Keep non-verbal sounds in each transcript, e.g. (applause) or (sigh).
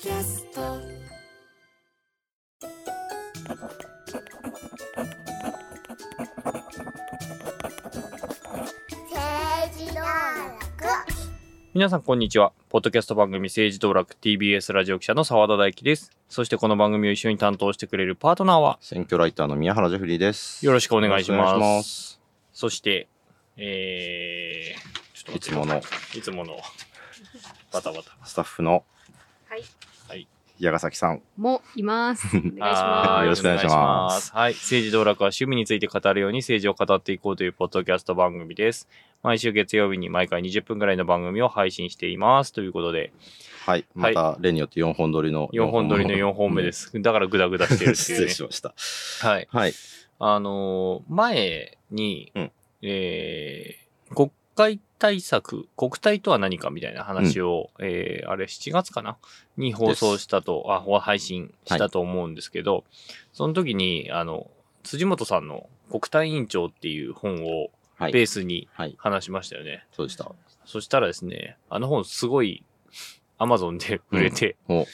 キャスト政治道楽皆さんこんにちは。ポッドキャスト番組政治道楽 TBS ラジオ記者の澤田大樹です。そしてこの番組を一緒に担当してくれるパートナーは選挙ライターの宮原ジェフリーです。よろしくお願いします。ますそして、えー、ちょっといつものいつものバタバタ。スタッフのはい。はい。矢ヶ崎さん。もいます。(laughs) お願いしはまよろしくお願いしますはい。政治道楽は趣味について語るように政治を語っていこうというポッドキャスト番組です。毎週月曜日に毎回20分くらいの番組を配信しています。ということで、はい。また、例によって4本撮りの。4本撮りの4本目で。す。だからグダグダしてるってい失うね。(laughs) 礼しました。はい。はい。あのー前に、うんえー国会対策、国対とは何かみたいな話を、えーあれ7月かな？に放送したと、あ、ほ配信したと思うんですけど、その時に、あの、辻元さんの国対委員長っていう本をはい。ベースにはい。話しましたよね。そうでした。そしたらですね、あの本すごい、アマゾンで売れて、お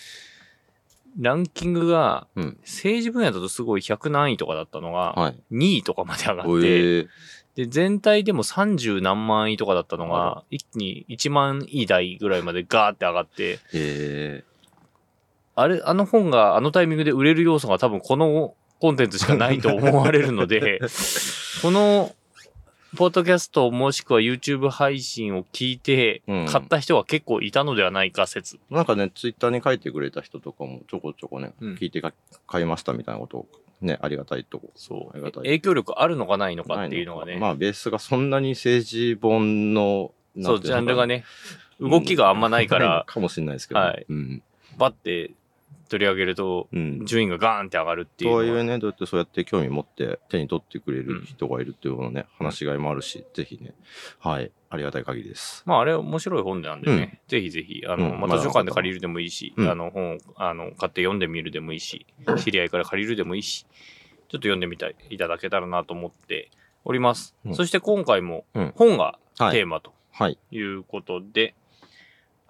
ランキングがうん。政治分野だとすごい100何位とかだったのが、はい。2位とかまで上がって、で、全体でも30何万位とかだったのあが、一気に1万位台ぐらいまでガーって上がって、え。あれ、あの本があのタイミングで売れる要素が多分このコンテンツしかないと思われるので、(laughs) この、ポッドキャストもしくは YouTube 配信を聞いてうん、買った人は結構いたのではないか説。ーなんかね、ツイッターに書いてくれた人とかもちょこちょこね、うん。聞いてか買いましたみたいなことをね、ありがたいとこ。そう。影響力あるのかないのかっていうのがね。まあ、ベースがそんなに政治本の、そう、ジャンルがね、ね、動きがあんまないから、かもしれないですけど。はいうん。バッて取り上げると、うん。順位がガーンって上がるっていう。とはいえね、どうやってそうやって興味持って手に取ってくれる人がいるっていうのね、話しがいもあるし、ぜひね、はい、ありがたい限りです。まあ、あれ面白い本なんでね、ぜひぜひ、あの、うんまあ、図書館で借りるでもいいし、うんあの、本を、あの、買って読んでみるでもいいし、知り合いから借りるでもいいし、ちょっと読んでみたい、いただけたらなと思っております。うんそして今回もうん、本がはいテーマとはい。いうことで、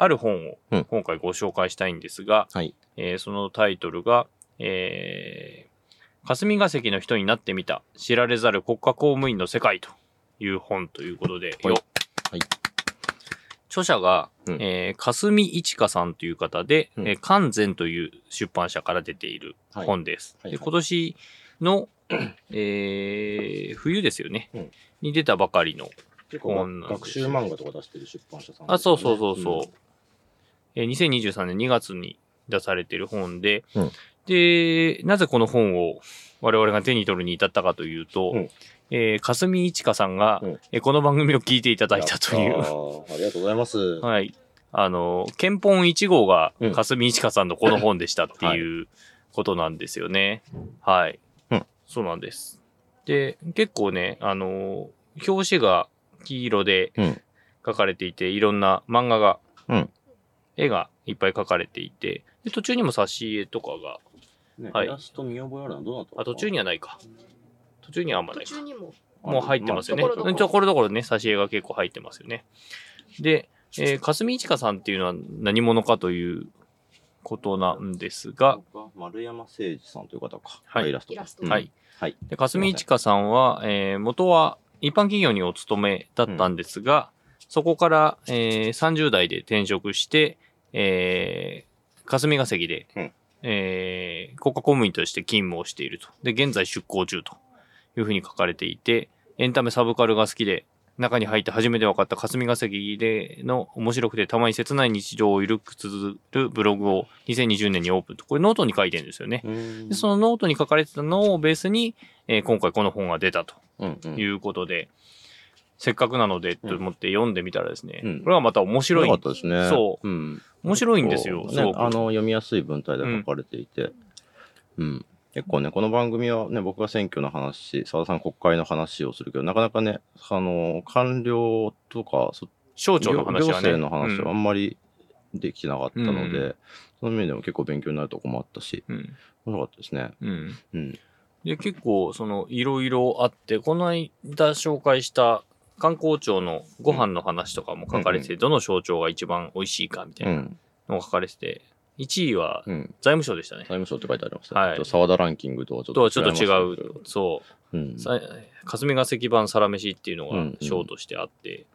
ある本をうん。今回ご紹介したいんですが、はい。えーそのタイトルが、えー、霞が関の人になってみた、知られざる国家公務員の世界という本ということで、はい。よ。はい。著者が、うん。えー、霞一華さんという方で、うん。えー完全という出版社から出ている本です。はいはい。で今年の、えー、冬ですよね、うん。に出たばかりの、結構学学習漫画とか出してる出版社さん、あ、そうそうそうそう。えー2023年2月に出されている本で、うんで、なぜこの本を我々が手に取るに至ったかというと、うんえー、霞一華さんが、うんえーこの番組を聞いていただいたという、ありがとうございます。はい。あの、憲本1号がうん霞一華さんのこの本でしたっていうことなんですよね。はい。うんそうなんです。で、結構ね、あの、表紙が黄色でうん書かれていて、いろんな漫画が、うん絵がいっぱい描かれていて、で途中にも挿絵とかが、ねはいイラスト見覚えあるのはどうなったあ、途中にはないか。途中にはあんまないか。途中にも。もう入ってますよね。まあところどころね、挿絵が結構入ってますよね。で、えー、霞一華さんっていうのは何者かということなんですが、丸山誠二さんという方か。はいイラストはい。はい。で、霞一華さんは、えー元は一般企業にお勤めだったんですが、そこから、えー30代で転職して、えー霞が関で、うんえー国家公務員として勤務をしていると。で、現在出向中というふうに書かれていて、エンタメサブカルが好きで、中に入って初めて分かった霞が関での面白くてたまに切ない日常をゆるく綴るブログを2020年にオープンと。これノートに書いてるんですよね。うんでそのノートに書かれてたのをベースに、えー今回この本が出たとうんうんいうことで、せっかくなのでと思って読んでみたらですね、うんこれはまた面白い、よかったですね。。そううん。面白いんですよ。ねあの、読みやすい文体で書かれていて。うん。結構ね、この番組はね、僕が選挙の話、澤田さん国会の話をするけど、なかなかね、あの、官僚とか、そ省庁の話はね。行政の話はあうんんまりできてなかったので、うその面でも結構勉強になるとこもあったし、うん。面白かったですね。うん。うん。で、結構、その、いろいろあって、この間紹介した観光庁のご飯の話とかも書かれてて、どの省庁が一番美味しいかみたいうなんのが書かれてて、1位はうん。財務省でしたね財。務省って書いてありますね。はい沢田ランキングとはちょっととはちょっと違う。そう。うん。さ霞が関版サラメシっていうのがうんうん賞としてあって、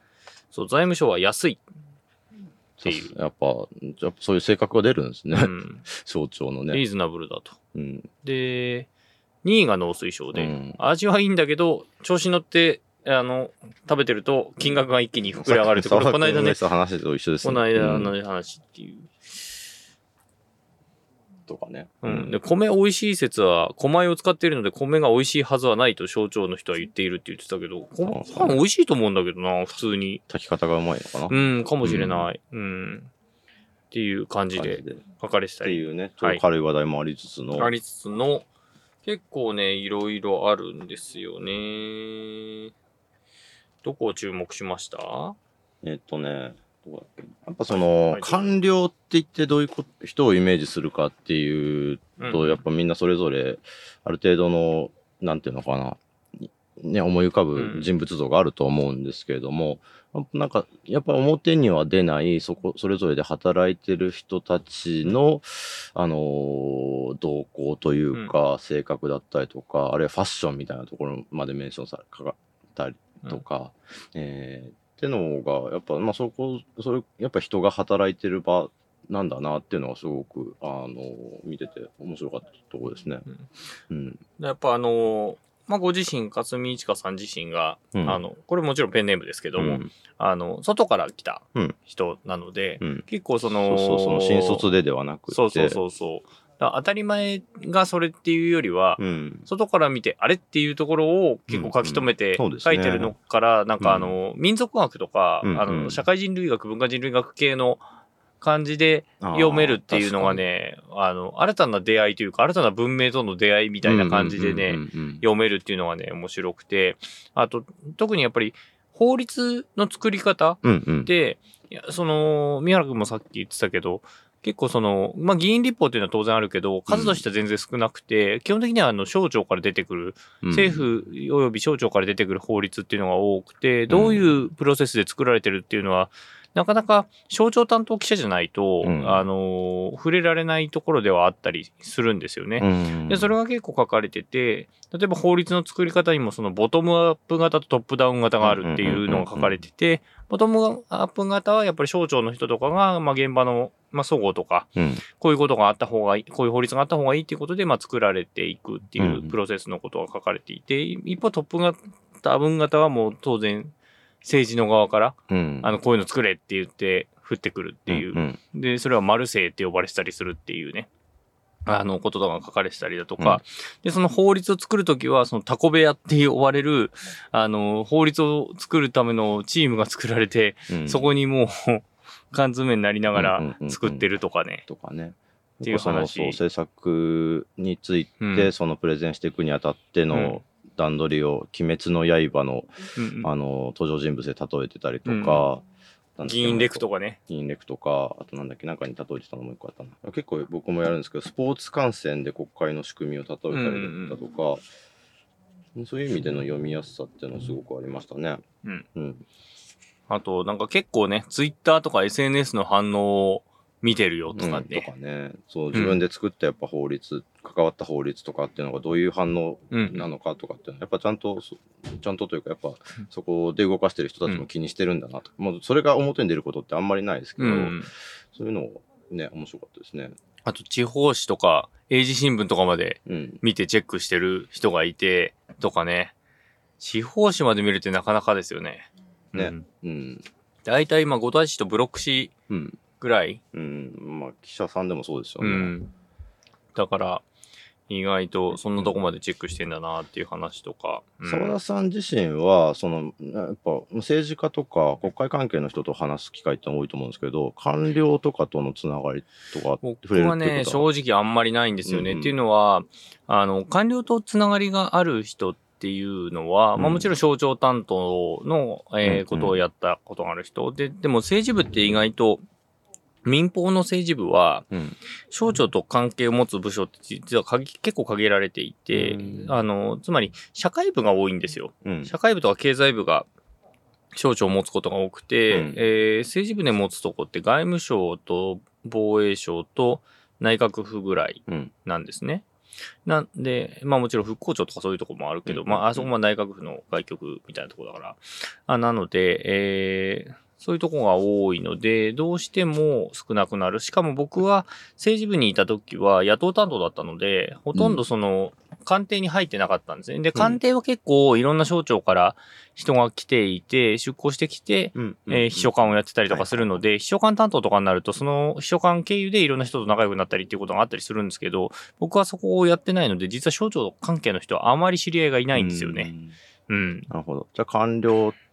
そう、財務省は安いっていう。やっぱ、やっぱそういう性格が出るんですね。うん、(laughs) 省庁のリーね。ズナブルだと。うん。で、2位が農水省で、うん味はいいんだけど、調子乗って、あの、食べてると金額が一気に膨れ上がるって、ここの間話と一緒ですねこの間うんの話っていう。とかね。うん。で、米美味しい説は、米を使っているので、米が美味しいはずはないと省庁の人は言っているって言ってたけど、そう米パン美味しいと思うんだけどな、普通に。炊き方がうまいのかな。うん、かもしれない。うん。っていう感じで書かれてたり。ていうね、ちょっはいと軽い話題もありつつの。ありつつの、結構ね、いろいろあるんですよね。どこを注目しました？えっとね、どこだっけやっぱその、はい官僚って言ってどういうこと人をイメージするかっていうと、うん。やっぱみんなそれぞれ、ある程度の、なんていうのかな、ね、思い浮かぶ人物像があると思うんですけれども、なんか、やっぱ表には出ない、そこ、それぞれで働いてる人たちの、あのー動向というか、性格だったりとか、あるいはファッションみたいなところまでメンションされ、かかったりとか、えーってのが、やっぱ、まあ、そこ、それ、やっぱ人が働いてる場なんだなっていうのがすごく、あの、見てて面白かったところですね。うん。やっぱあの、まあ、ご自身、勝見一華さん自身が、うんあの、これもちろんペンネームですけども、うんあの、外から来たうん人なので、うん。結構そその、うそう、その新卒でではなくて。そうそうそうそう。当たり前がそれっていうよりは、うん。外から見て、あれっていうところを結構書き留めて書いてるのから、なんかあの、民族学とか、うんうん。あの、社会人類学、文化人類学系の感じで読めるっていうのがね、あの、新たな出会いというか、新たな文明との出会いみたいな感じでね、うんうんうんうん。読めるっていうのがね、面白くて、あと、特にやっぱり法律の作り方うんうん。その、宮原君もさっき言ってたけど、結構その、まあ、議員立法っていうのは当然あるけど、数としては全然少なくて、基本的にはあの、省庁から出てくる、うん。政府及び省庁から出てくる法律っていうのが多くて、どういうプロセスで作られてるっていうのは、なかなか省庁担当記者じゃないと、うん。あの、触れられないところではあったりするんですよね。うん。で、それが結構書かれてて、例えば法律の作り方にもそのボトムアップ型とトップダウン型があるっていうのが書かれてて、ボトムアップ型はやっぱり省庁の人とかが、まあ現場の、まあ、総合とか、うん。こういうことがあった方がいい、こういう法律があった方がいいっていうことで、まあ作られていくっていうプロセスのことが書かれていて、一方トップ型、分型はもう当然政治の側から、うん。あの、こういうの作れって言って降ってくるっていう。うんで、それはマルセイって呼ばれてたりするっていうね、あの、こととかが書かれてたりだとか、で、その法律を作るときは、そのタコ部屋って呼ばれる、あの、法律を作るためのチームが作られて、うん。そこにもう、缶詰になりながうんうんうんうん。ら作ってるとかね。とかね。っていうその話そう政策について、うん。そのプレゼンしていくにあたってうん。の段取りを「鬼滅の刃の」うんうん。あの登場人物で例えてたりとか、なん議員レクとかね。議員レクとかあとなんだっけなんかに例えてたのもう一個あったな。結構僕もやるんですけどスポーツ観戦で国会の仕組みを例えたりだとか、そういう意味での読みやすさっていうのはすごくありましたね。うん。うん。あと、なんか結構ね、ツイッターとか SNS の反応を見てるよとかうんとね。かね。そう自分で作ったやっぱ法律、関わった法律とかっていうのがどういう反応うん。なのかとかっていうのはやっぱちゃんとそちゃんとというかやっぱそこで動かしてる人たちも気にしてるんだなと、もうそれが表に出ることってあんまりないですけど、うん。そういうのをね面白かったですね。あと、地方紙とか、英字新聞とかまでうん見てチェックしてる人がいて、とかね。地方紙まで見るってなかなかですよね。ねうん。うん大体今、五大紙とブロック紙うんぐらい。うんまあ記者さんでもそうですよね。うん。だから、意外とそんなとこまでチェックしてんだなっていう話とか。うん。澤田さん自身はそのやっぱ政治家とか国会関係の人と話す機会って多いと思うんですけど官僚とかとのつながりとか僕はね、正直あんまりないんですよね。うん。うんっていうのは、あの、官僚とつながりがある人っていうのは、まあうんもちろん省庁担当の、えーことをやったことがある人。で、でも政治部って意外と、民放の政治部は、うん省庁と関係を持つ部署って実は限結構限られていて、うんあの、つまり社会部が多いんですよ。うん社会部とか経済部が省庁を持つことが多くて、うんえー政治部で持つとこって外務省と防衛省と内閣府ぐらいうん。なんですね。なんで、まあもちろん復興庁とかそういうところもあるけど、うんまああそこは内閣府の外局みたいなところだから。あなので、えーそういうところが多いので、どうしても少なくなる。しかも僕は政治部にいた時は野党担当だったので、ほとんどその、官邸に入ってなかったんですね。で、官邸は結構いろんな省庁から人が来ていて、出向してきて、うん。えー秘書官をやってたりとかするので、秘書官担当とかになると、その秘書官経由でいろんな人と仲良くなったりっていうことがあったりするんですけど、僕はそこをやってないので、実は省庁関係の人はあまり知り合いがいないんですよね。うん。うん。なるほど。じゃあ官僚って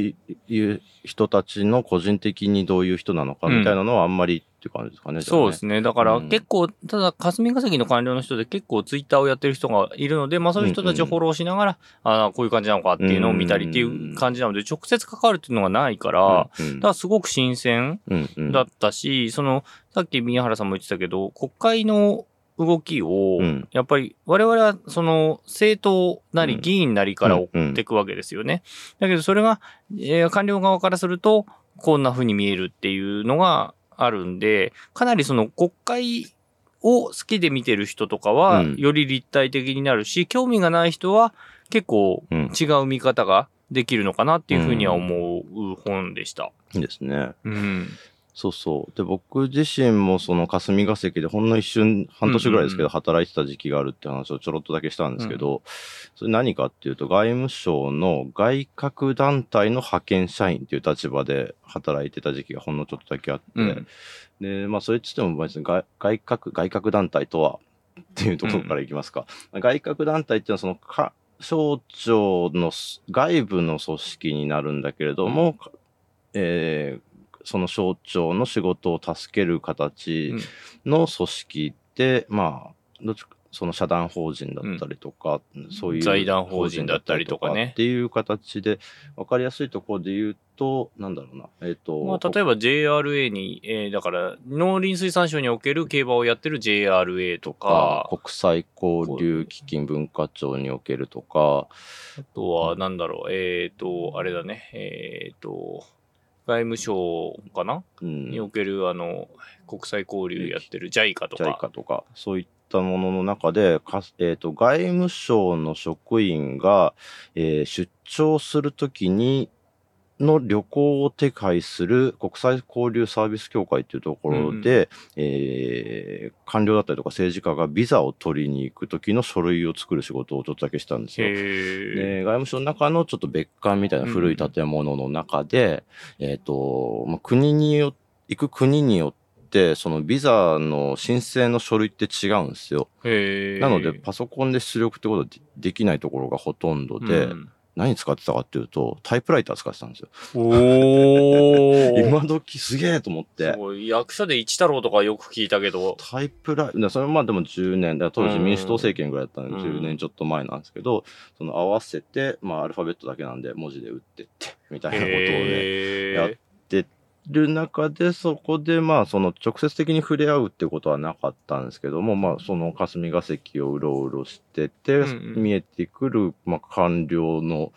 いう人たちの個人的にどういう人なのかみたいなのはあんまりっていう感じですかね。じゃあね。そうですね。だからうん。結構、ただ霞が関の官僚の人で結構ツイッターをやってる人がいるので、まあそういう人たちをフォローしながら、ああ、こういう感じなのかっていうのを見たりっていう感じなので、直接関わるっていうのがないから、うんだからすごく新鮮うんうん。だったし、その、さっき宮原さんも言ってたけど、国会の動きをうん、やっぱり我々はその政党なうんり議員なりから追っていくわけですよね。だけどそれが、えー官僚側からすると、こんな風に見えるっていうのがあるんで、かなりその国会を好きで見てる人とかは、うんより立体的になるし、興味がない人は結構うん違う見方ができるのかなっていうふうには思う本でした。いいですね。うん。そうそう。で、僕自身もその霞が関でほんの一瞬、半年ぐらいですけど、働いてた時期があるって話をちょろっとだけしたんですけど、それ何かっていうと、外務省の外郭団体の派遣社員っていう立場で働いてた時期がほんのちょっとだけあって、うん。で、まあ、それっつっても別に外外郭、外郭団体とはっていうところからいきますか。外郭団体っていうのはそのか、省庁のす外部の組織になるんだけれども、えーその省庁の仕事を助ける形の組織で、まあ、どっちかその社団法人だったりとか、そういう財団法人だったりとかね。っていう形で、わかりやすいところで言うと、なんだろうな、えっ、と、まあ、例えば JRA に、えーだから農林水産省における競馬をやってる JRA とか、国際交流基金文化庁におけるとか、あとはなんだろう、えっ、と、あれだね、えっ、と、外務省かな、うん、におけるあの、国際交流やってる JICA とか。JICA とか、そういったものの中で、かえっ、と、外務省の職員が、えー出張するときに、の旅行を手配する国際交流サービス協会っていうところで、えー官僚だったりとか政治家がビザを取りに行くときの書類を作る仕事をちょっとだけしたんですよ。へでー外務省の中のちょっと別館みたいな古い建物の中で、えっ、と、まあ、国によ、行く国によって、そのビザの申請の書類って違うんですよ。なので、パソコンで出力ってことはでできないところがほとんどで、うん何使ってたかっていうと、タイプライター使ってたんですよ。おー。(laughs) 今時すげえと思って。役所で一太郎とかよく聞いたけど、タイプライター、それまあでも10年、当時民主党政権ぐらいだったんで、うん。10年ちょっと前なんですけど、その合わせて、まあアルファベットだけなんで文字で打ってって、みたいなことをね、へやっーる中で、そこでまあその直接的に触れ合うってことはなかったんですけども、まあその霞が関をうろうろしてて、うんうん見えてくる、まあ官僚の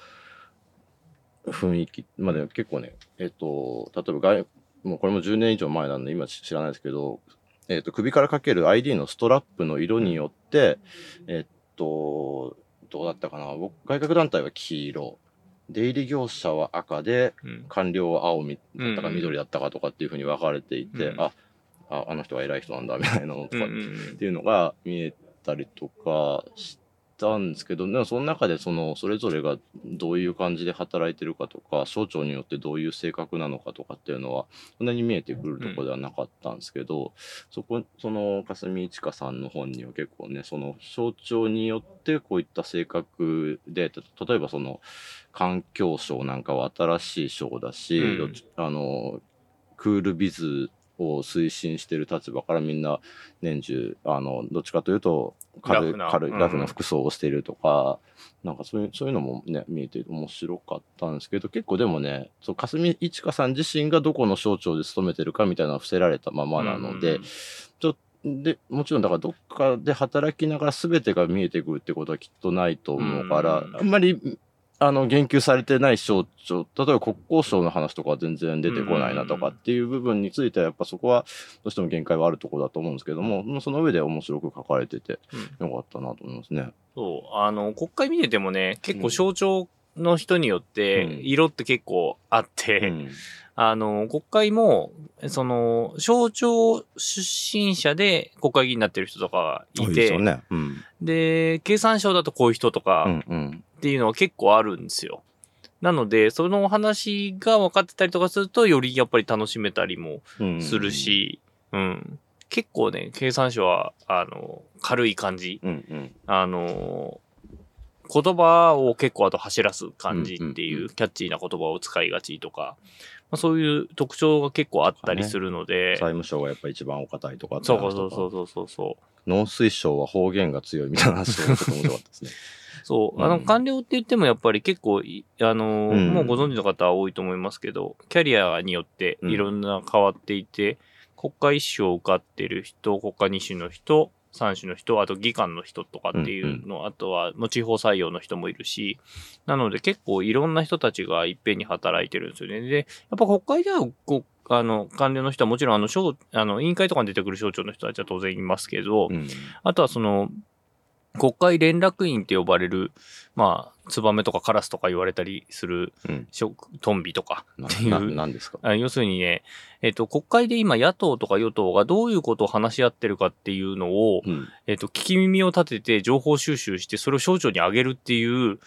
雰囲気、まあでも結構ね、えっ、と、例えば外、もうこれも10年以上前なんで今知らないですけど、えっ、と、首からかける ID のストラップの色によって、えっ、と、どうだったかな僕外郭団体は黄色。出入り業者は赤で、うん。官僚は青みだったかうん緑だったかとかっていうふうに分かれていて、うんあああの人は偉い人なんだみたいなのとかっていうのが見えたりとかしたんですけどでもその中でそのそれぞれがどういう感じで働いてるかとか省庁によってどういう性格なのかとかっていうのはそんなに見えてくるところではなかったんですけど、そこその霞一華さんの本には結構ねその省庁によってこういった性格でた例えばその環境省なんかは新しい省だし、うん。あのクールビズを推進してる立場からみんな年中あのどっちかというと軽い軽いラフな服装をしているとか、なんかそういうそういうのもね見えて面白かったんですけど結構でもねそう霞一華さん自身がどこの省庁で勤めてるかみたいなのは伏せられたままなので、うんちょでもちろんだからどっかで働きながら全てが見えてくるってことはきっとないと思うから、うん。あんまりあの、言及されてない省庁、例えば国交省の話とかは全然出てこないなとかっていう部分については、やっぱそこはどうしても限界はあるところだと思うんですけども、その上で面白く書かれてて、よかったなと思いますね。そう。あの、国会見ててもね、結構省庁の人によってうん、色って結構あって、うん (laughs) あの、国会も、その、省庁出身者で国会議員になってる人とかがいて、ね。うん。で、経産省だとこういう人とかうんうん。っていうのは結構あるんですよ。なので、そのお話が分かってたりとかすると、よりやっぱり楽しめたりもうんする。し、うん。結構ね、経産省は、あの、軽い感じ。うんうん。あの、言葉を結構あと走らす感じってうんうんいううキャッチーな言葉を使いがちとか、まあ、そういう特徴が結構あったりするので、財務省がやっぱ一番お堅いとかそう話とかそうそうそうそうそう。農水省は方言が強いみたいな話がちょっと面白かったですね。そう。うん。あの、官僚って言ってもやっぱり結構い、あのーうん。もうご存知の方は多いと思いますけど、キャリアによっていろん。な変わっていて、国家一種を受かってる人、国家二種の人、三種の人、あと議官の人とかっていうの、あとはもう地方採用の人もいるし、なので結構いろんな人たちがいっぺんに働いてるんですよね。で、やっぱ国会ではこう、あの、官僚の人はもちろん、あの、省、あの、委員会とかに出てくる省庁の人たちは当然いますけど、うん。あとはその、国会連絡員って呼ばれる、まあ、ツバメとかカラスとか言われたりする、うん。トンビとかなっていう。ななんですか？あ要するにね、えっ、と、国会で今野党とか与党がどういうことを話し合ってるかっていうのを、うん。えっ、と、聞き耳を立てて情報収集して、それを省庁に上げるっていう、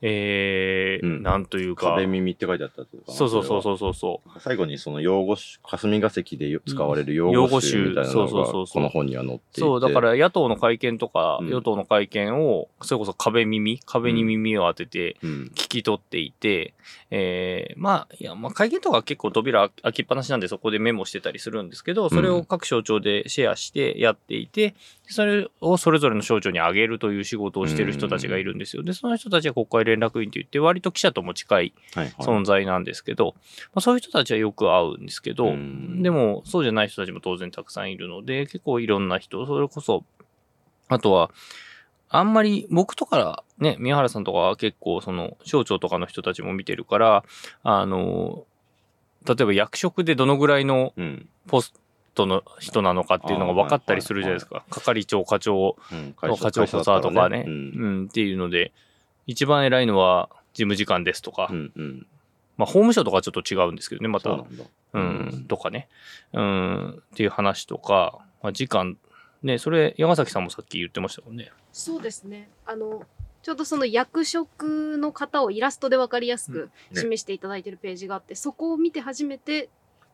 えーうんなんというか、壁耳って書いてあったってことかなそうそうそうう。そうそうそう。最後にその用語集、霞が関でよ使われる用語集みたいなの用語集そうそうがこの本には載っていて。そう、だから野党の会見とか、うん与党の会見を、それこそ壁耳、壁に耳を当てて、うん。聞き取っていて、えーまあ、いや、まあ、会見とかは結構扉開きっぱなしなんでそこでメモしてたりするんですけど、それを各省庁でシェアしてやっていて、それをそれぞれの省庁に上げるという仕事をしてる人たちがいるんですよ。で、その人たちは国会連絡員といって、割と記者とも近いはいはい。存在なんですけど、まあ、そういう人たちはよく会うんですけど、うんでも、そうじゃない人たちも当然たくさんいるので、結構いろんな人、それこそ、あとは、あんまり僕とかね、宮原さんとかは結構その省庁とかの人たちも見てるから、あの、例えば役職でどのぐらいのうん。ポストの人なのかっていうのが分かったりするじゃないですか。係長、課長、うん。課長補佐とかね、う。うんん、っていうので、一番偉いのは事務次官ですとか、うん。うん。まあ法務省とかはちょっと違うんですけどね、また。そうなんとかね。うん、っていう話とか、まあ、時間、ね、それ、山崎さんもさっき言ってましたもんね。そうですね。あの、ちょうどその役職の方をイラストでわかりやすく示していただいてるページがあって、そこを見て初めて、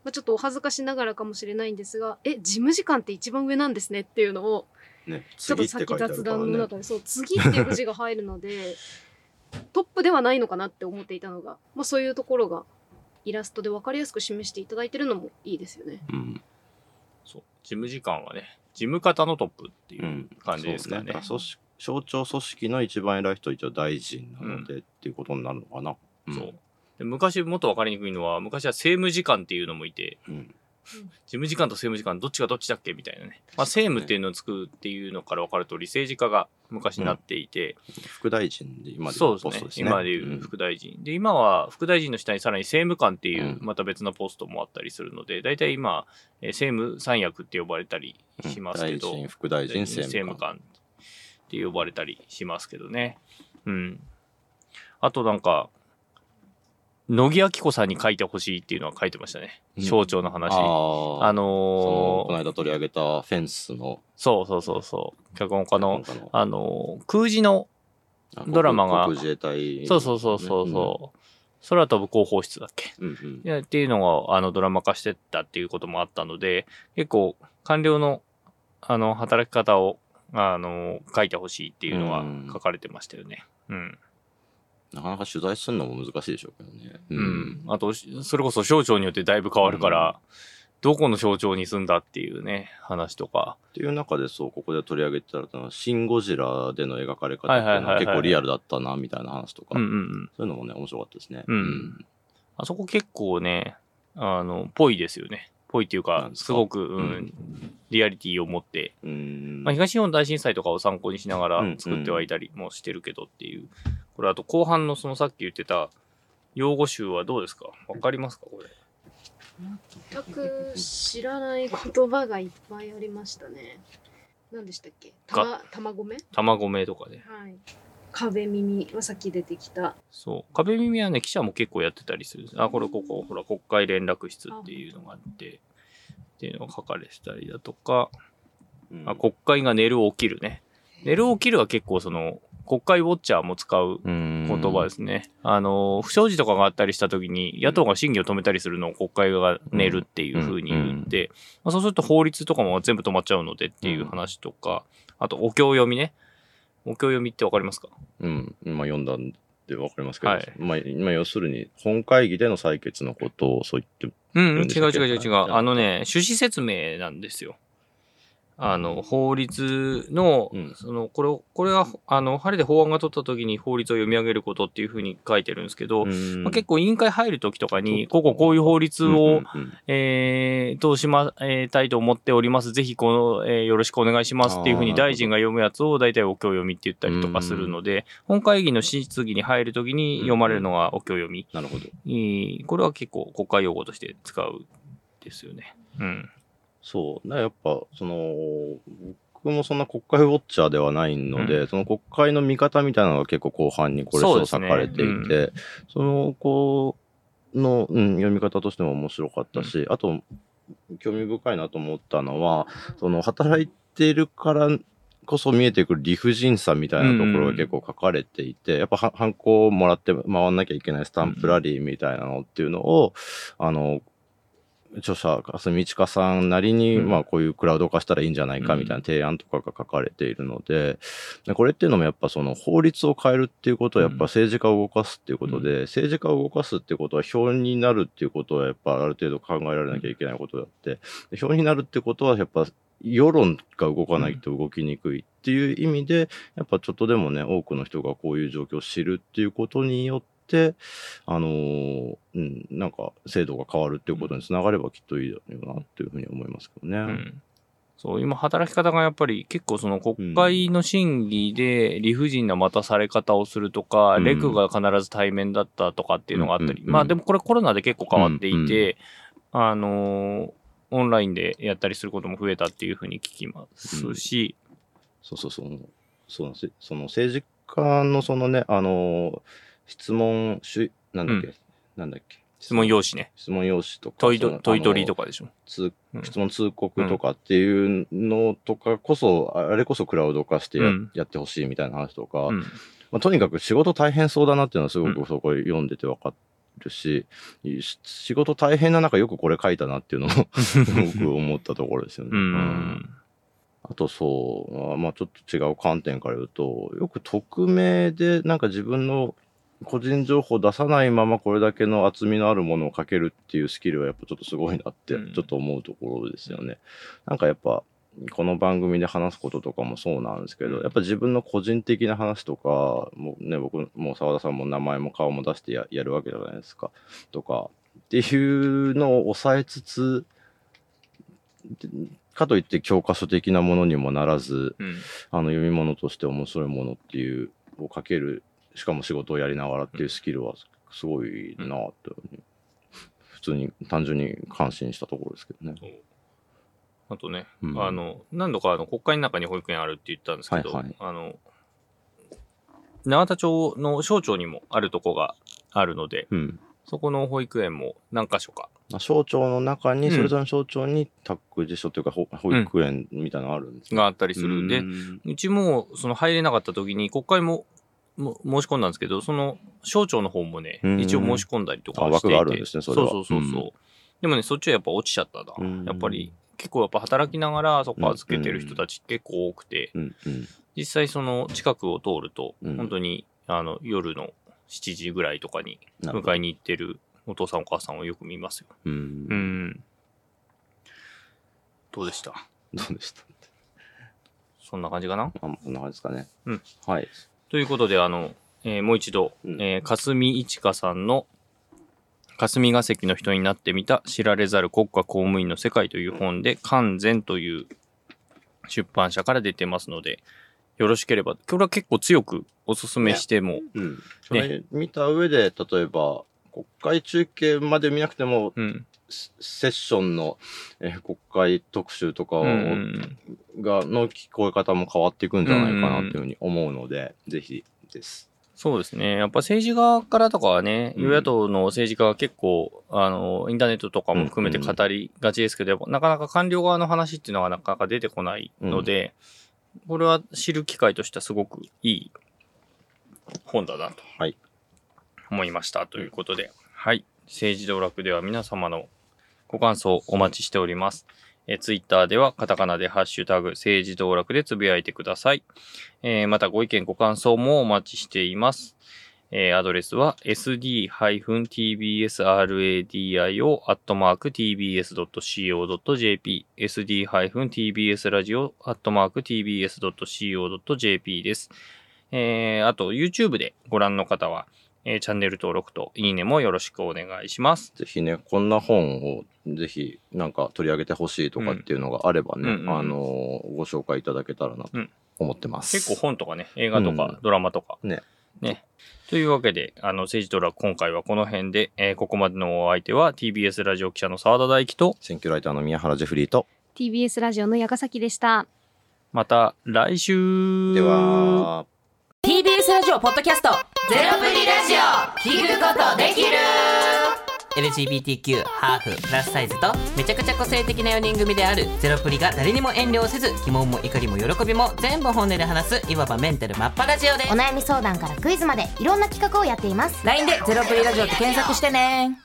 まあ、ちょっとお恥ずかしながらかもしれないんですが、え、事務次官って一番上なんですねっていうのを、ね。ちょっとさっき雑談の中で、そう、次っていう字が入るので、(laughs) トップではないのかなって思っていたのが、まあそういうところがイラストでわかりやすく示していただいてるのもいいですよね。うん。そう。事務次官はね、事務方のトップっていううん。感じですかね。そうだ組織省庁組織の一番偉い人は一応大臣なので、っていうことになるのかな。んそう。で昔もっと分かりにくいのは、昔は政務次官っていうのもいて、うん。事務次官と政務次官どっちがどっちだっけみたいなね。まあ政務っていうのをつくっていうのから分かる通り、政治家が昔なっていて、副大臣で今でそうですねいうポストですね。今でいう副大臣。で、今は副大臣の下にさらに政務官っていう、うんまた別のポストもあったりするので、大体今、えー政務三役って呼ばれたりうんしますけど、大臣、副大臣、政務官。官って呼ばれたりしますけどね。うん。あとなんか、乃木明子さんに書いてほしいっていうのは書いてましたね。うん省庁の話。ああーそののこのー、間取り上げたフェンスの、そうそうそうそう。脚本家の、あのー空時の、あドラマが国自衛隊、そうそうそうそうそう、空飛ぶ広報室だっけ？うん。うんっていうのが、あの、ドラマ化してったっていうこともあったので、結構、官僚の、あの、働き方を、あの、書いてほしいっていうのはうん書かれてましたよね。うん。なかなか取材するのも難しいでしょうけどね。うん。あと、それこそ省庁によってだいぶ変わるから、どこの省庁に住んだっていうね、話とか。っていう中でそう、ここで取り上げてたのは、シン・ゴジラでの描かれ方ってはいいうのは結構リアルだったな、みたいな話とか、うんうんうん。そういうのもね、面白かったですね。うんあそこ結構ね、あの、ぽいですよね。ぽいっていうかすか？すごく、ううんん、リアリティを持って、うん。まあ、東日本大震災とかを参考にしながらうん作ってはいたりもしてるけどっていうこれあと後半のそのさっき言ってた用語集はどうですか？わかりますか？これ。全く知らない言葉がいっぱいありましたね。何でしたっけ？たま、卵目卵目とかで。はい。壁耳はさっき出てきた。そう。壁耳はね、記者も結構やってたりする。あ、これここ、ほら、国会連絡室っていうのがあって、っていうのが書かれてたりだとか、うんあ、国会が寝る起きるね。寝る起きるは結構その、国会ウォッチャーも使う言言葉ですね。あの、不祥事とかがあったりした時に、野党が審議を止めたりするのを国会が寝るっていう風に言って、まあ、そうすると法律とかも全部止まっちゃうのでっていう話とか、あと、お経読みね。お経読みってわかりますか？うん、今読んだんでわかりますけど、はい。まあ、今要するに本会議での採決のことをそう言って、うん、違う違う違う違う。はいあのね、趣旨説明なんですよ。あの、法律の、うんその、これを、これは、あの、晴れで法案が取った時に法律を読み上げることっていうふうに書いてるんですけど、まあ、結構委員会入る時とかに、こここういう法律を、うんうんえー、通しま、えーたいと思っております。ぜひ、この、えーよろしくお願いしますっていうふうに大臣が読むやつを大体お経読みって言ったりとかするので、本会議の質疑に入るときに読まれるのがお経読み。なるほど。これは結構国会用語として使うですよね。うん。そう。やっぱ、その、僕もそんな国会ウォッチャーではないので、うん。その国会の見方みたいなのが結構後半にこれ書そうですね。かれていて、そ,、の、こう、の、うん、読み方としても面白かったし、あと、興味深いなと思ったのは、その、働いているからこそ見えてくる理不尽さみたいなところが結構書かれていて、やっぱは、ハンコをもらって回んなきゃいけないスタンプラリーみたいなのっていうのを、あの、著者、霞千佳さんなりに、うん。まあこういうクラウド化したらいいんじゃないかみたいな提案とかが書かれているので、でこれっていうのもやっぱその法律を変えるっていうことはやっぱ政治家を動かすっていうことで、政治家を動かすっていうことは票になるっていうことはやっぱある程度考えられなきゃいけないことであって、で票になるってことはやっぱ世論が動かないと動きにくいっていう意味で、やっぱちょっとでもね、多くの人がこういう状況を知るっていうことによって、あのーうん、なんか制度が変わるっていうことにつながればきっといいだろうなっていうふうに思いますけどね。うん。そう、今働き方がやっぱり結構その国会の審議で理不尽な待たされ方をするとか、うん。レクが必ず対面だったとかっていうのがあったり、うんうんまあでもこれコロナで結構変わっていて、うんあのーオンラインでやったりすることも増えたっていうふうに聞きますし、そうそうそう。そうなんですその政治家のそのね、あのー質問し、なんだっけ、うなんだっけ？質問用紙ね。質問用紙とか。問い問い取りとかでしょ？通うん質問通告とかっていうのとかこそ、あれこそクラウド化してや,、うんやってほしいみたいな話とか、うん。まあ、とにかく仕事大変そうだなっていうのはすごうくそこ読んでて分かるし、し仕事大変な中よくこれ書いたなっていうのも (laughs) 僕思ったところですよね。ううんん。あとそう、あまあちょっと違う観点から言うと、よく匿名でなんか自分の個人情報を出さないままこれだけの厚みのあるものを書けるっていうスキルはやっぱちょっとすごいなってうんちょっと思うところですよね。なんかやっぱこの番組で話すこととかもそうなんですけど、うんやっぱ自分の個人的な話とか、もうね、僕も澤田さんも名前も顔も出してややるわけじゃないですか。とか、っていうのを抑えつつ、でかといって教科書的なものにもならず、うん。あの読み物として面白いものっていうを書ける、しかも仕事をやりながらっていうスキルはすごいなって、普通に単純に感心したところですけどね。あとね、うんあの、何度かあの国会の中に保育園あるって言ったんですけど、はいはいあの、永田町の省庁にもあるとこがあるので、うん。そこの保育園も何箇所か。まあ省庁の中に、うんそれぞれの省庁に託児所というか保保育園みたいなのがあるんですねがあったりする。でう、んうちもその入れなかった時に国会もも申し込んだんですけど、その省庁の方もね、うん一応申し込んだりとかあしていて。枠があるんですねそそうそうそうそう。うんでもね、そっちはやっぱ落ちちゃったな。うんやっぱり結構やっぱ働きながらそこ預けてる人たち結構多くて、実際その近くを通ると、うん本当にあの夜の7時ぐらいとかに迎えに行ってるお父さんお母さんをよく見ますよ。うんうん。どうでした？どうでしたそんな感じかな？あそんな感じですかね。うんはい。ということで、あの、えーもう一度、うんえー霞一華さんの霞が関の人になってみた知られざる国家公務員の世界という本で、完全という出版社から出てますので、よろしければ、これは結構強くおすすめしても、うん。それ見た上で、例えば、国会中継まで見なくても、うん。セセッションの、えー国会特集とかを、うんうんがの聞こえ方も変わっていくんじゃないかなっていうふうに思うので、ぜひです。そうですね。やっぱ政治側からとかはね、うん与野党の政治家は結構、あの、インターネットとかも含めて語りがちですけど、なかなか官僚側の話っていうのはなかなか出てこないので、これは知る機会としてはすごくいい本だなとはい。思いましたということで、はい。政治道楽では皆様のご感想お待ちしております。えー、ツイッターではカタカナでハッシュタグ政治道楽でつぶやいてください。えーまたご意見ご感想もお待ちしています。えーアドレスは sd-tbsradio.tbs.co.jp sd-tbsradio.tbs.co.jp です。えーあと YouTube でご覧の方は、えーチャンネル登録といいねもよろしくお願いします。ぜひね、こんな本をぜひなんか取り上げてほしいとかっていうのがあればね、うんうんうんあのーご紹介いただけたらなとうん思ってます。結構本とかね、映画とかうんドラマとか。ね。ね。というわけで、あの、政治ドラ今回はこの辺で、えーここまでのお相手は TBS ラジオ記者の澤田大樹と、選挙ライターの宮原ジェフリーと、TBS ラジオの矢ヶ崎でした。また来週では、TBS ラジオポッドキャストゼロプリラジオ聞くことできる。LGBTQ ハーフプラスサイズとめちゃくちゃ個性的な4人組であるゼロプリが誰にも遠慮せず疑問も怒りも喜びも全部本音で話すいわばメンタルマッパラジオでお悩み相談からクイズまでいろんな企画をやっています。LINE でゼロプリラジオって検索してね